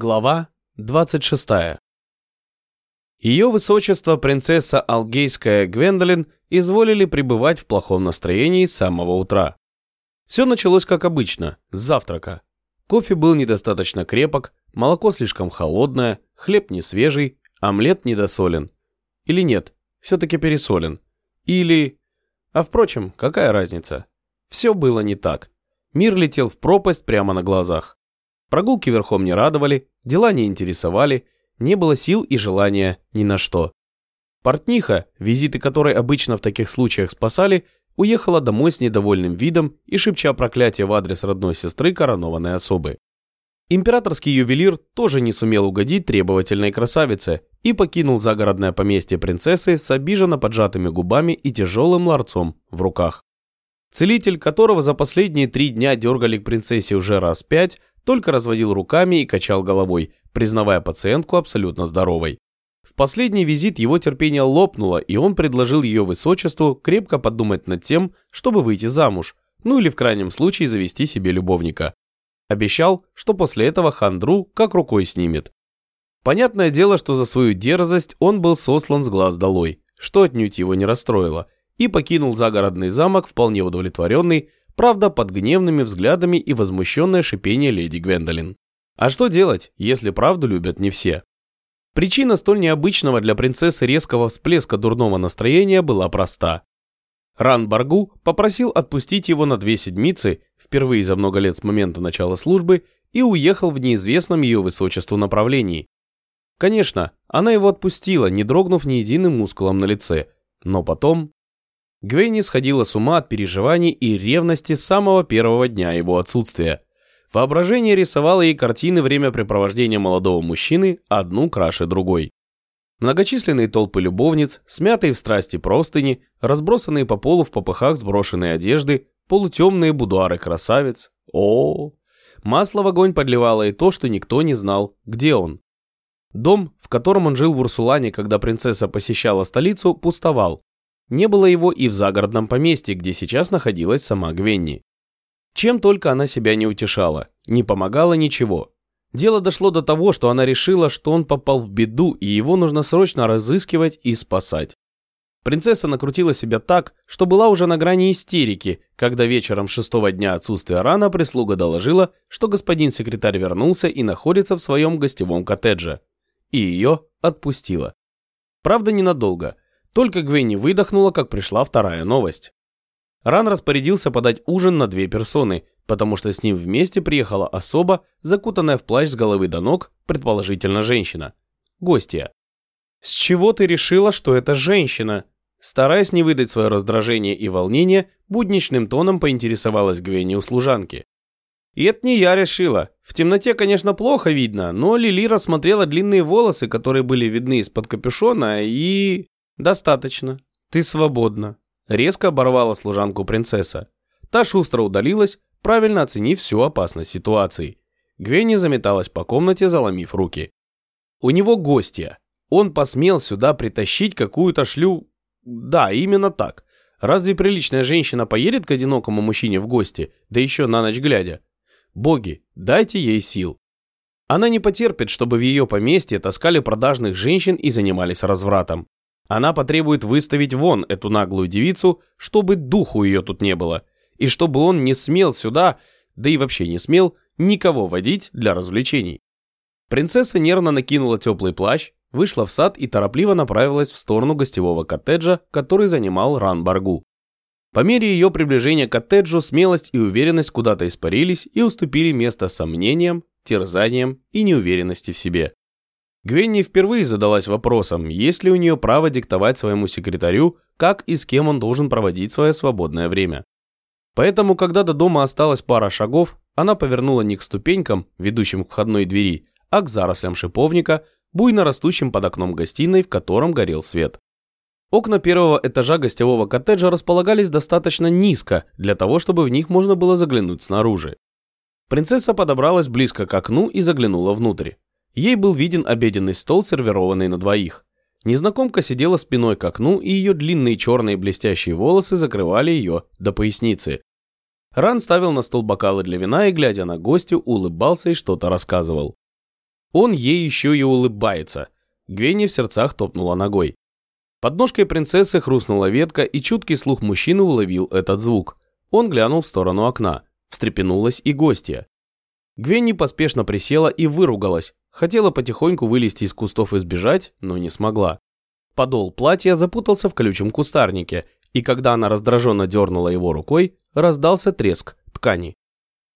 Глава 26. Ее высочество принцесса Алгейская Гвендолин изволили пребывать в плохом настроении с самого утра. Все началось как обычно, с завтрака. Кофе был недостаточно крепок, молоко слишком холодное, хлеб не свежий, омлет недосолен. Или нет, все-таки пересолен. Или... А впрочем, какая разница? Все было не так. Мир летел в пропасть прямо на глазах. Прогулки верхом не радовали, дела не интересовали, не было сил и желания ни на что. Портниха, визиты которой обычно в таких случаях спасали, уехала домой с недовольным видом и шепча проклятие в адрес родной сестры коронованной особы. Императорский ювелир тоже не сумел угодить требовательной красавице и покинул загородное поместье принцессы с обиженно поджатыми губами и тяжелым ларцом в руках. Целитель, которого за последние три дня дергали к принцессе уже раз пять, только разводил руками и качал головой, признавая пациентку абсолютно здоровой. В последний визит его терпение лопнуло, и он предложил ее высочеству крепко подумать над тем, чтобы выйти замуж, ну или в крайнем случае завести себе любовника. Обещал, что после этого хандру как рукой снимет. Понятное дело, что за свою дерзость он был сослан с глаз долой, что отнюдь его не расстроило, и покинул загородный замок вполне удовлетворенный, правда под гневными взглядами и возмущенное шипение леди Гвендолин. А что делать, если правду любят не все? Причина столь необычного для принцессы резкого всплеска дурного настроения была проста. Ран Баргу попросил отпустить его на две седмицы, впервые за много лет с момента начала службы, и уехал в неизвестном ее высочеству направлении. Конечно, она его отпустила, не дрогнув ни единым мускулом на лице, но потом Гвенни сходила с ума от переживаний и ревности с самого первого дня его отсутствия. Воображение рисовало ей картины времяпрепровождения молодого мужчины, одну краше другой. Многочисленные толпы любовниц, смятые в страсти простыни, разбросанные по полу в попыхах сброшенные одежды, полутемные будуары красавиц. О, -о, -о. Масло в огонь подливало и то, что никто не знал, где он. Дом, в котором он жил в Урсулане, когда принцесса посещала столицу, пустовал. Не было его и в загородном поместье, где сейчас находилась сама Гвенни. Чем только она себя не утешала, не помогало ничего. Дело дошло до того, что она решила, что он попал в беду и его нужно срочно разыскивать и спасать. Принцесса накрутила себя так, что была уже на грани истерики, когда вечером шестого дня отсутствия рана прислуга доложила, что господин секретарь вернулся и находится в своем гостевом коттедже. И ее отпустила. Правда, ненадолго – только Гвенни выдохнула, как пришла вторая новость. Ран распорядился подать ужин на две персоны, потому что с ним вместе приехала особа, закутанная в плащ с головы до ног, предположительно женщина. Гостья. «С чего ты решила, что это женщина?» Стараясь не выдать свое раздражение и волнение, будничным тоном поинтересовалась Гвенни у служанки. И это не я решила. В темноте, конечно, плохо видно, но Лили рассмотрела длинные волосы, которые были видны из-под капюшона, и... «Достаточно. Ты свободна», — резко оборвала служанку принцесса. Та шустро удалилась, правильно оценив всю опасность ситуации. Гвенни заметалась по комнате, заломив руки. «У него гостья. Он посмел сюда притащить какую-то шлю...» «Да, именно так. Разве приличная женщина поедет к одинокому мужчине в гости, да еще на ночь глядя? Боги, дайте ей сил. Она не потерпит, чтобы в ее поместье таскали продажных женщин и занимались развратом. Она потребует выставить вон эту наглую девицу, чтобы духу ее тут не было, и чтобы он не смел сюда, да и вообще не смел, никого водить для развлечений. Принцесса нервно накинула теплый плащ, вышла в сад и торопливо направилась в сторону гостевого коттеджа, который занимал Ран Баргу. По мере ее приближения к коттеджу смелость и уверенность куда-то испарились и уступили место сомнениям, терзаниям и неуверенности в себе. Гвенни впервые задалась вопросом, есть ли у нее право диктовать своему секретарю, как и с кем он должен проводить свое свободное время. Поэтому, когда до дома осталась пара шагов, она повернула не к ступенькам, ведущим к входной двери, а к зарослям шиповника, буйно растущим под окном гостиной, в котором горел свет. Окна первого этажа гостевого коттеджа располагались достаточно низко для того, чтобы в них можно было заглянуть снаружи. Принцесса подобралась близко к окну и заглянула внутрь. Ей был виден обеденный стол, сервированный на двоих. Незнакомка сидела спиной к окну, и ее длинные черные блестящие волосы закрывали ее до поясницы. Ран ставил на стол бокалы для вина и, глядя на гостю, улыбался и что-то рассказывал. Он ей еще и улыбается. Гвенни в сердцах топнула ногой. Под ножкой принцессы хрустнула ветка, и чуткий слух мужчины уловил этот звук. Он глянул в сторону окна. Встрепенулась и гостья. Гвенни поспешно присела и выругалась. Хотела потихоньку вылезти из кустов и сбежать, но не смогла. Подол платья запутался в колючем кустарнике, и когда она раздраженно дернула его рукой, раздался треск ткани.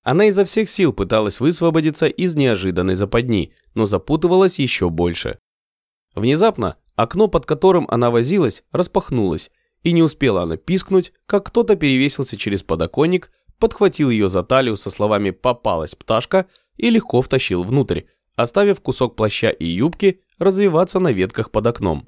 Она изо всех сил пыталась высвободиться из неожиданной западни, но запутывалась еще больше. Внезапно окно, под которым она возилась, распахнулось, и не успела она пискнуть, как кто-то перевесился через подоконник, подхватил ее за талию со словами «попалась пташка» и легко втащил внутрь, оставив кусок плаща и юбки развиваться на ветках под окном.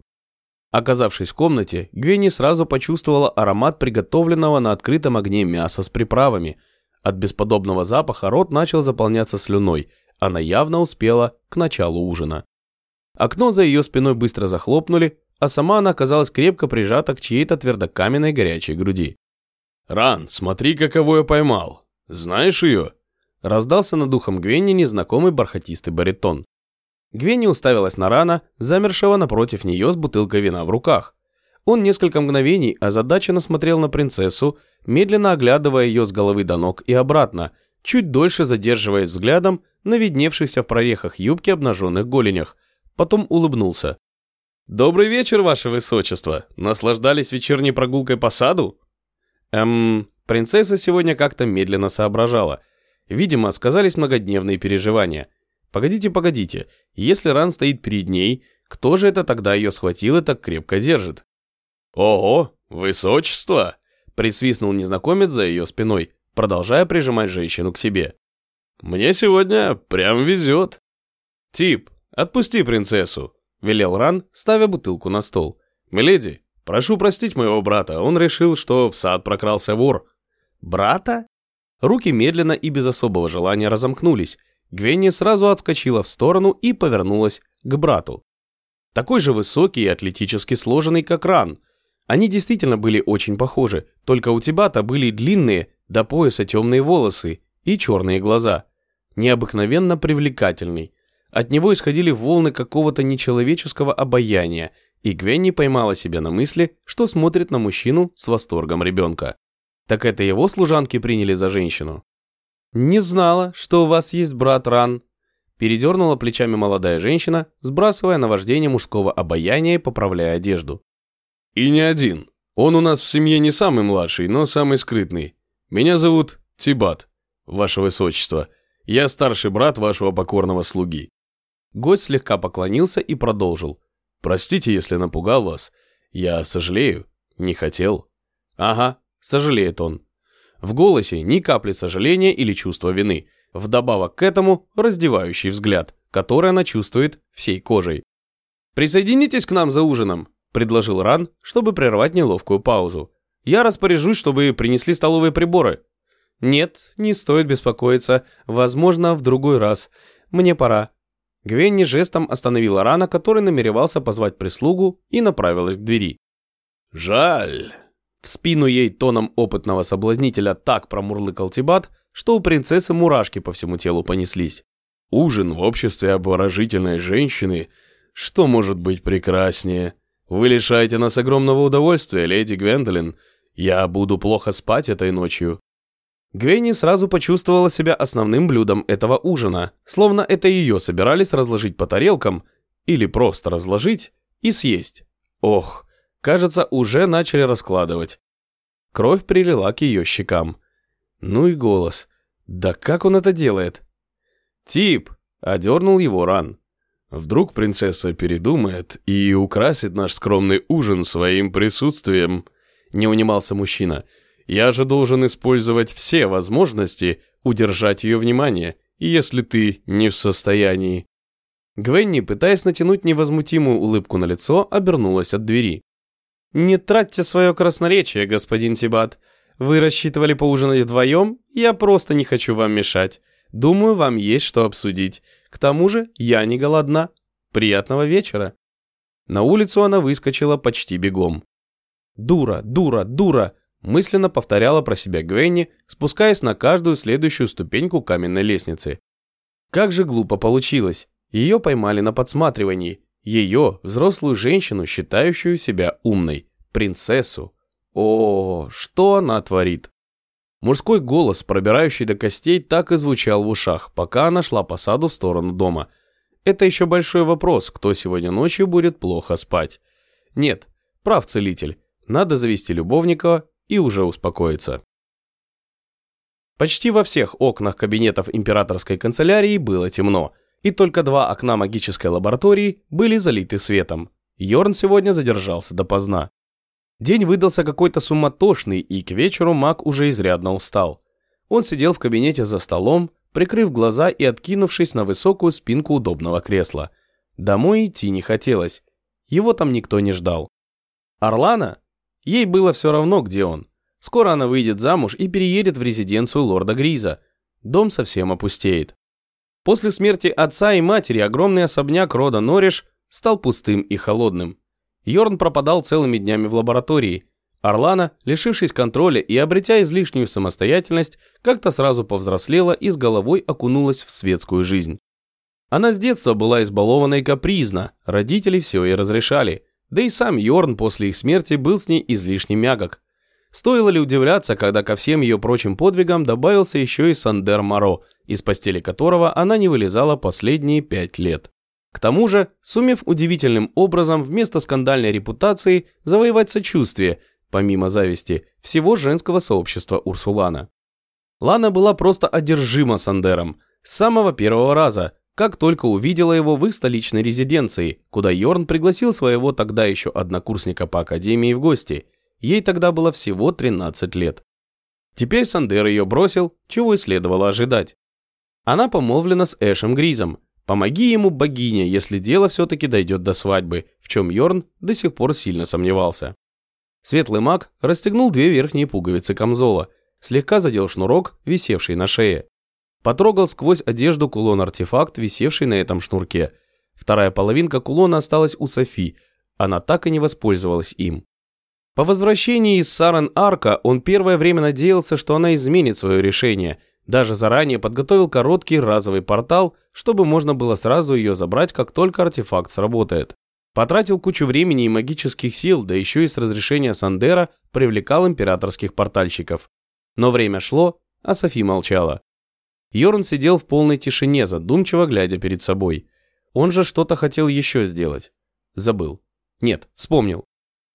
Оказавшись в комнате, Гвенни сразу почувствовала аромат приготовленного на открытом огне мяса с приправами. От бесподобного запаха рот начал заполняться слюной. Она явно успела к началу ужина. Окно за ее спиной быстро захлопнули, а сама она оказалась крепко прижата к чьей-то твердокаменной горячей груди. «Ран, смотри, каково я поймал. Знаешь ее?» Раздался над духом Гвенни незнакомый бархатистый баритон. Гвенни уставилась на Рана, замершего напротив нее с бутылкой вина в руках. Он несколько мгновений озадаченно смотрел на принцессу, медленно оглядывая ее с головы до ног и обратно, чуть дольше задерживаясь взглядом на видневшихся в прорехах юбки обнаженных голенях, потом улыбнулся. «Добрый вечер, ваше высочество! Наслаждались вечерней прогулкой по саду?» Эм, принцесса сегодня как-то медленно соображала. Видимо, сказались многодневные переживания. Погодите, погодите, если ран стоит перед ней, кто же это тогда ее схватил и так крепко держит? «Ого, высочество!» – присвистнул незнакомец за ее спиной, продолжая прижимать женщину к себе. «Мне сегодня прям везет». «Тип, отпусти принцессу», – велел Ран, ставя бутылку на стол. «Миледи, Прошу простить моего брата, он решил, что в сад прокрался вор. Брата? Руки медленно и без особого желания разомкнулись. Гвенни сразу отскочила в сторону и повернулась к брату. Такой же высокий и атлетически сложенный, как Ран. Они действительно были очень похожи, только у Тибата были длинные, до пояса темные волосы и черные глаза. Необыкновенно привлекательный. От него исходили волны какого-то нечеловеческого обаяния, и Гвенни поймала себя на мысли, что смотрит на мужчину с восторгом ребенка. Так это его служанки приняли за женщину? «Не знала, что у вас есть брат Ран», передернула плечами молодая женщина, сбрасывая на вождение мужского обаяния и поправляя одежду. «И не один. Он у нас в семье не самый младший, но самый скрытный. Меня зовут Тибат, ваше высочество. Я старший брат вашего покорного слуги». Гость слегка поклонился и продолжил. Простите, если напугал вас. Я сожалею. Не хотел. Ага, сожалеет он. В голосе ни капли сожаления или чувства вины. Вдобавок к этому раздевающий взгляд, который она чувствует всей кожей. «Присоединитесь к нам за ужином», – предложил Ран, чтобы прервать неловкую паузу. «Я распоряжусь, чтобы принесли столовые приборы». «Нет, не стоит беспокоиться. Возможно, в другой раз. Мне пора. Гвенни жестом остановила Рана, который намеревался позвать прислугу, и направилась к двери. «Жаль!» В спину ей тоном опытного соблазнителя так промурлыкал Тибат, что у принцессы мурашки по всему телу понеслись. «Ужин в обществе обворожительной женщины, что может быть прекраснее? Вы лишаете нас огромного удовольствия, леди Гвендолин. Я буду плохо спать этой ночью». Гвенни сразу почувствовала себя основным блюдом этого ужина, словно это ее собирались разложить по тарелкам или просто разложить и съесть. Ох, кажется, уже начали раскладывать. Кровь прилила к ее щекам. Ну и голос. Да как он это делает? «Тип!» — одернул его ран. «Вдруг принцесса передумает и украсит наш скромный ужин своим присутствием?» Не унимался мужчина. Я же должен использовать все возможности удержать ее внимание, если ты не в состоянии. Гвенни, пытаясь натянуть невозмутимую улыбку на лицо, обернулась от двери. «Не тратьте свое красноречие, господин Тибат. Вы рассчитывали поужинать вдвоем? Я просто не хочу вам мешать. Думаю, вам есть что обсудить. К тому же я не голодна. Приятного вечера». На улицу она выскочила почти бегом. «Дура, дура, дура!» мысленно повторяла про себя Гвенни, спускаясь на каждую следующую ступеньку каменной лестницы. Как же глупо получилось. Ее поймали на подсматривании. Ее, взрослую женщину, считающую себя умной. Принцессу. О, что она творит? Мужской голос, пробирающий до костей, так и звучал в ушах, пока она шла по саду в сторону дома. Это еще большой вопрос, кто сегодня ночью будет плохо спать. Нет, прав целитель. Надо завести любовника и уже успокоиться. Почти во всех окнах кабинетов императорской канцелярии было темно, и только два окна магической лаборатории были залиты светом. Йорн сегодня задержался допоздна. День выдался какой-то суматошный, и к вечеру маг уже изрядно устал. Он сидел в кабинете за столом, прикрыв глаза и откинувшись на высокую спинку удобного кресла. Домой идти не хотелось. Его там никто не ждал. Орлана? Ей было все равно, где он. Скоро она выйдет замуж и переедет в резиденцию лорда Гриза. Дом совсем опустеет. После смерти отца и матери огромный особняк рода Нориш стал пустым и холодным. Йорн пропадал целыми днями в лаборатории. Орлана, лишившись контроля и обретя излишнюю самостоятельность, как-то сразу повзрослела и с головой окунулась в светскую жизнь. Она с детства была избалована и капризна, родители все ей разрешали, да и сам Йорн после их смерти был с ней излишне мягок. Стоило ли удивляться, когда ко всем ее прочим подвигам добавился еще и Сандер Моро, из постели которого она не вылезала последние пять лет. К тому же, сумев удивительным образом вместо скандальной репутации завоевать сочувствие, помимо зависти, всего женского сообщества Урсулана. Лана была просто одержима Сандером с самого первого раза, как только увидела его в их столичной резиденции, куда Йорн пригласил своего тогда еще однокурсника по академии в гости – Ей тогда было всего 13 лет. Теперь Сандер ее бросил, чего и следовало ожидать. Она помолвлена с Эшем Гризом. Помоги ему, богиня, если дело все-таки дойдет до свадьбы, в чем Йорн до сих пор сильно сомневался. Светлый маг расстегнул две верхние пуговицы камзола, слегка задел шнурок, висевший на шее. Потрогал сквозь одежду кулон-артефакт, висевший на этом шнурке. Вторая половинка кулона осталась у Софи, она так и не воспользовалась им. По возвращении из Сарен-Арка он первое время надеялся, что она изменит свое решение. Даже заранее подготовил короткий разовый портал, чтобы можно было сразу ее забрать, как только артефакт сработает. Потратил кучу времени и магических сил, да еще и с разрешения Сандера привлекал императорских портальщиков. Но время шло, а Софи молчала. Йорн сидел в полной тишине, задумчиво глядя перед собой. Он же что-то хотел еще сделать. Забыл. Нет, вспомнил.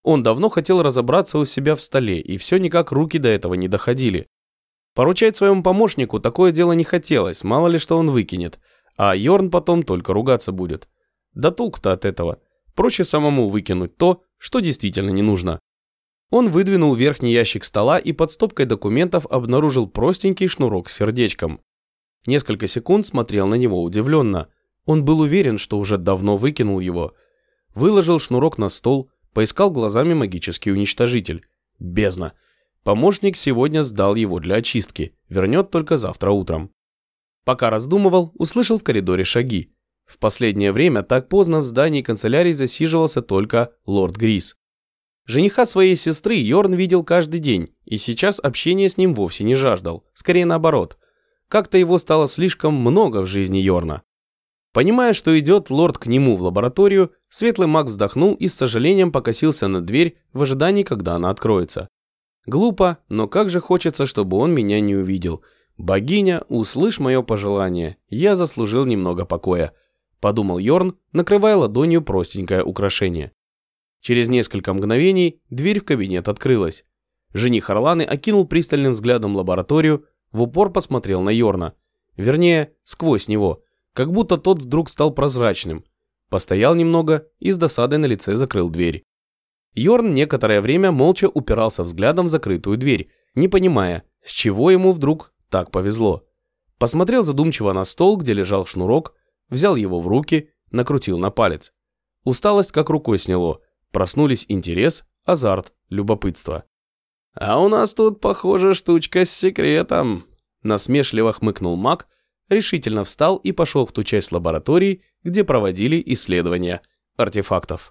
Он давно хотел разобраться у себя в столе, и все никак руки до этого не доходили. Поручать своему помощнику такое дело не хотелось, мало ли что он выкинет, а Йорн потом только ругаться будет. Да толк-то от этого. Проще самому выкинуть то, что действительно не нужно. Он выдвинул верхний ящик стола и под стопкой документов обнаружил простенький шнурок с сердечком. Несколько секунд смотрел на него удивленно. Он был уверен, что уже давно выкинул его. Выложил шнурок на стол, Поискал глазами магический уничтожитель. Бездна. Помощник сегодня сдал его для очистки, вернет только завтра утром. Пока раздумывал, услышал в коридоре шаги. В последнее время так поздно в здании канцелярии засиживался только лорд Грис. Жениха своей сестры Йорн видел каждый день, и сейчас общения с ним вовсе не жаждал, скорее наоборот. Как-то его стало слишком много в жизни Йорна. Понимая, что идет лорд к нему в лабораторию, светлый маг вздохнул и с сожалением покосился на дверь в ожидании, когда она откроется. Глупо, но как же хочется, чтобы он меня не увидел. Богиня, услышь мое пожелание, я заслужил немного покоя, подумал Йорн, накрывая ладонью простенькое украшение. Через несколько мгновений дверь в кабинет открылась. Жених Орланы окинул пристальным взглядом лабораторию, в упор посмотрел на Йорна. Вернее, сквозь него – как будто тот вдруг стал прозрачным. Постоял немного и с досадой на лице закрыл дверь. Йорн некоторое время молча упирался взглядом в закрытую дверь, не понимая, с чего ему вдруг так повезло. Посмотрел задумчиво на стол, где лежал шнурок, взял его в руки, накрутил на палец. Усталость как рукой сняло, проснулись интерес, азарт, любопытство. «А у нас тут, похоже, штучка с секретом», насмешливо хмыкнул маг, решительно встал и пошел в ту часть лаборатории, где проводили исследования артефактов.